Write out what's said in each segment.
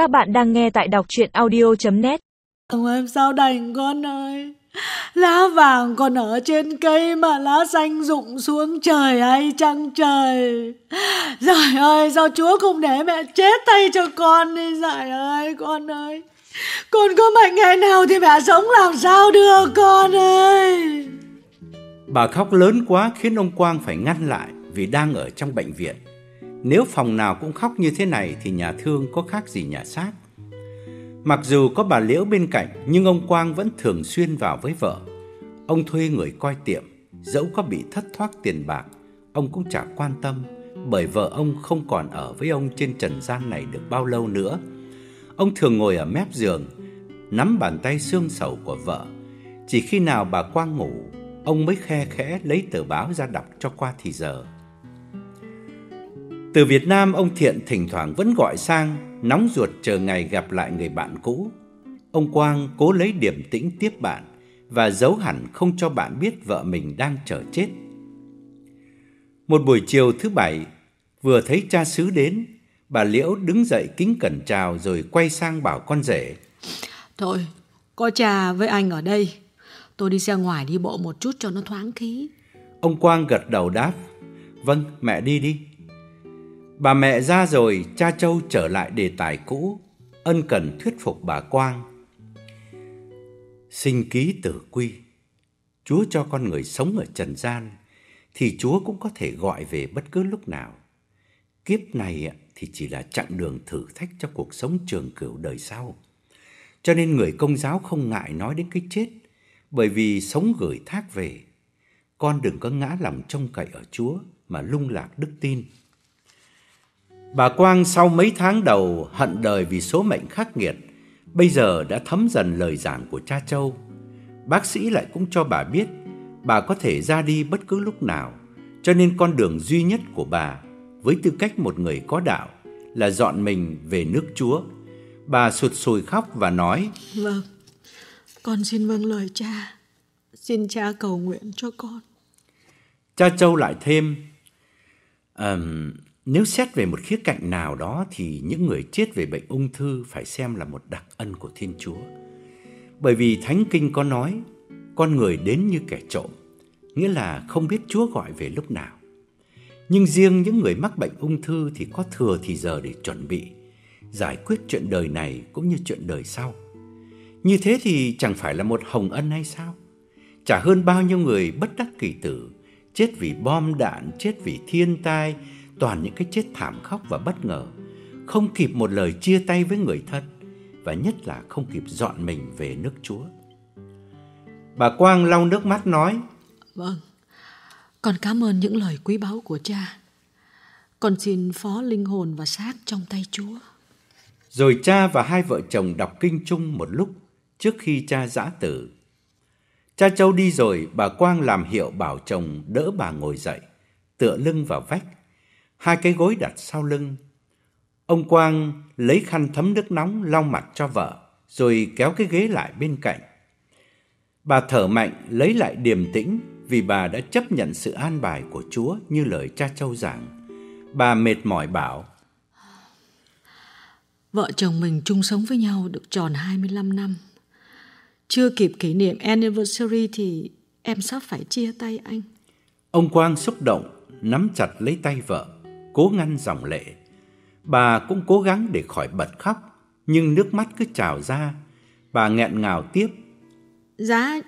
Các bạn đang nghe tại đọc chuyện audio.net Ông em sao đành con ơi? Lá vàng còn ở trên cây mà lá xanh rụng xuống trời hay trăng trời? Giời ơi sao chúa không để mẹ chết tay cho con đi? Giời ơi con ơi. Con có mạnh ngày nào thì mẹ sống làm sao được con ơi? Bà khóc lớn quá khiến ông Quang phải ngăn lại vì đang ở trong bệnh viện. Nếu phòng nào cũng khóc như thế này thì nhà thương có khác gì nhà xác. Mặc dù có bà Liễu bên cạnh nhưng ông Quang vẫn thường xuyên vào với vợ. Ông thuê người coi tiệm, dẫu có bị thất thoát tiền bạc, ông cũng chẳng quan tâm bởi vợ ông không còn ở với ông trên trần gian này được bao lâu nữa. Ông thường ngồi ở mép giường, nắm bàn tay xương sầu của vợ. Chỉ khi nào bà Quang ngủ, ông mới khe khẽ lấy tờ báo ra đọc cho qua thì giờ. Từ Việt Nam, ông Thiện thỉnh thoảng vẫn gọi sang, nóng ruột chờ ngày gặp lại người bạn cũ. Ông Quang cố lấy điểm tĩnh tiếp bạn và giấu hẳn không cho bạn biết vợ mình đang chờ chết. Một buổi chiều thứ bảy, vừa thấy cha xứ đến, bà Liễu đứng dậy kính cẩn chào rồi quay sang bảo con rể. Thôi, có cha với anh ở đây Tôi đi ra ngoài đi bộ một chút cho nó thoáng khí Ông Quang gật đầu đáp, vâng, mẹ đi đi. Bà mẹ ra rồi, cha Châu trở lại đề tài cũ, ân cần thuyết phục bà Quang. Sinh ký tử quy, Chúa cho con người sống ở trần gian, thì Chúa cũng có thể gọi về bất cứ lúc nào. Kiếp này thì chỉ là chặng đường thử thách cho cuộc sống trường cửu đời sau. Cho nên người công giáo không ngại nói đến cái chết, bởi vì sống gửi thác về. Con đừng có ngã lòng trông cậy ở Chúa mà lung lạc đức tin. Bà Quang sau mấy tháng đầu hận đời vì số mệnh khắc nghiệt, bây giờ đã thấm dần lời giảng của cha Châu. Bác sĩ lại cũng cho bà biết bà có thể ra đi bất cứ lúc nào, cho nên con đường duy nhất của bà với tư cách một người có đạo là dọn mình về nước Chúa. Bà sụt sùi khóc và nói: Vâng, con xin vâng lời cha Xin cha cầu nguyện cho con Cha Châu lại thêm "Ờm, nếu xét về một khía cạnh nào đó Thì những người chết về bệnh ung thư Phải xem là một đặc ân của Thiên Chúa. Bởi vì Thánh Kinh có nói Con người đến như kẻ trộm Nghĩa là không biết Chúa gọi về lúc nào. Nhưng riêng những người mắc bệnh ung thư Thì có thừa thì giờ để chuẩn bị Giải quyết chuyện đời này cũng như chuyện đời sau. Như thế thì chẳng phải là một hồng ân hay sao? Chả hơn bao nhiêu người bất đắc kỳ tử, chết vì bom đạn, chết vì thiên tai, toàn những cái chết thảm khốc và bất ngờ, không kịp một lời chia tay với người thân và nhất là không kịp dọn mình về nước Chúa. Bà Quang lau nước mắt nói: Vâng, con cảm ơn những lời quý báu của cha Con xin phó linh hồn và xác trong tay Chúa Rồi cha và hai vợ chồng đọc kinh chung một lúc trước khi cha giã tử. Cha Châu đi rồi, bà Quang làm hiệu bảo chồng đỡ bà ngồi dậy, tựa lưng vào vách, hai cái gối đặt sau lưng. Ông Quang lấy khăn thấm nước nóng lau mặt cho vợ, rồi kéo cái ghế lại bên cạnh. Bà thở mạnh lấy lại điềm tĩnh vì bà đã chấp nhận sự an bài của Chúa như lời cha Châu giảng. Bà mệt mỏi bảo: Vợ chồng mình chung sống với nhau được tròn 25 năm Chưa kịp kỷ niệm anniversary thì em sắp phải chia tay anh Ông Quang xúc động, nắm chặt lấy tay vợ, cố ngăn dòng lệ. Bà cũng cố gắng để khỏi bật khóc, nhưng nước mắt cứ trào ra. Bà nghẹn ngào tiếp. Giá,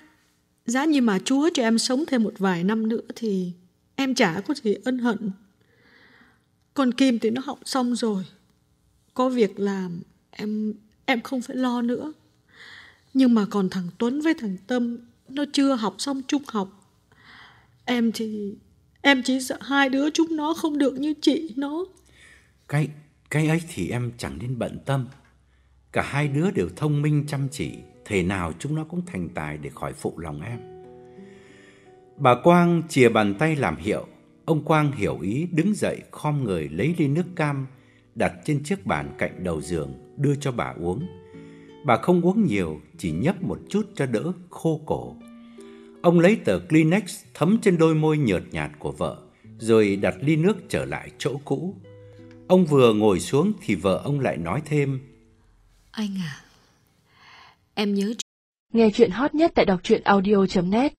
giá như mà Chúa cho em sống thêm một vài năm nữa thì em chả có gì ân hận. Con Kim thì nó học xong rồi. Có việc làm, em em không phải lo nữa. Nhưng mà còn thằng Tuấn với thằng Tâm, nó chưa học xong trung học. Em thì, em chỉ sợ hai đứa chúng nó không được như chị nó. Cái, cái ấy thì em chẳng nên bận tâm. Cả hai đứa đều thông minh chăm chỉ, thể nào chúng nó cũng thành tài để khỏi phụ lòng em. Bà Quang chìa bàn tay làm hiệu, ông Quang hiểu ý đứng dậy khom người lấy ly nước cam đặt trên chiếc bàn cạnh đầu giường đưa cho bà uống. Bà không uống nhiều, chỉ nhấp một chút cho đỡ khô cổ. Ông lấy tờ Kleenex thấm trên đôi môi nhợt nhạt của vợ, rồi đặt ly nước trở lại chỗ cũ. Ông vừa ngồi xuống thì vợ ông lại nói thêm. Anh à, em nhớ Nghe chuyện hot nhất tại đọc truyện audio.net